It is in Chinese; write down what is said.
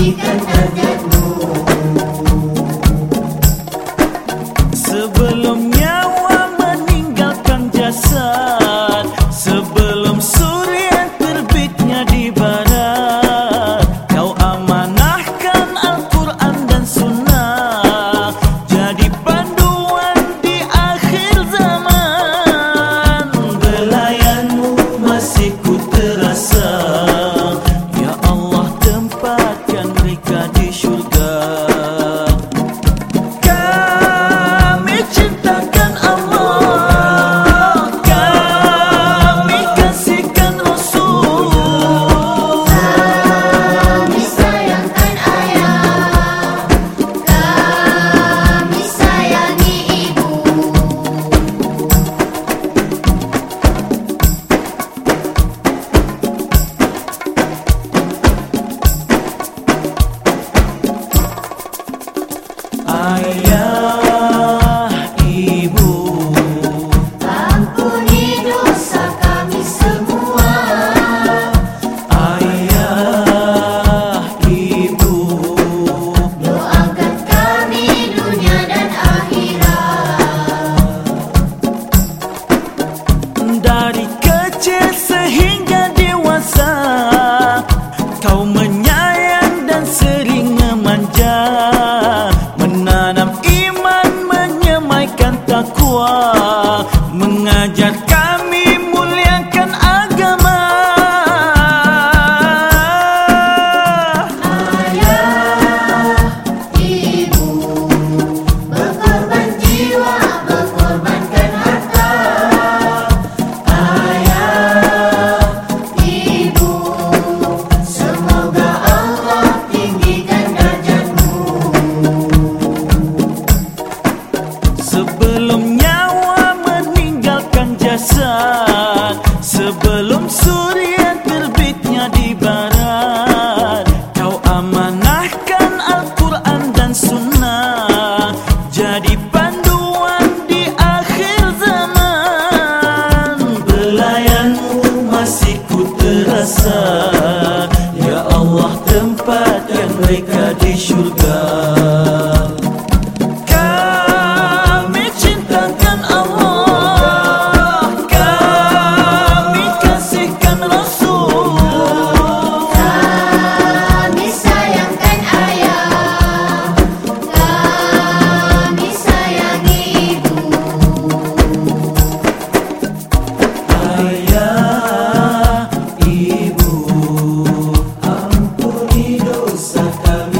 bonita. معايا 的夸 coração. Esta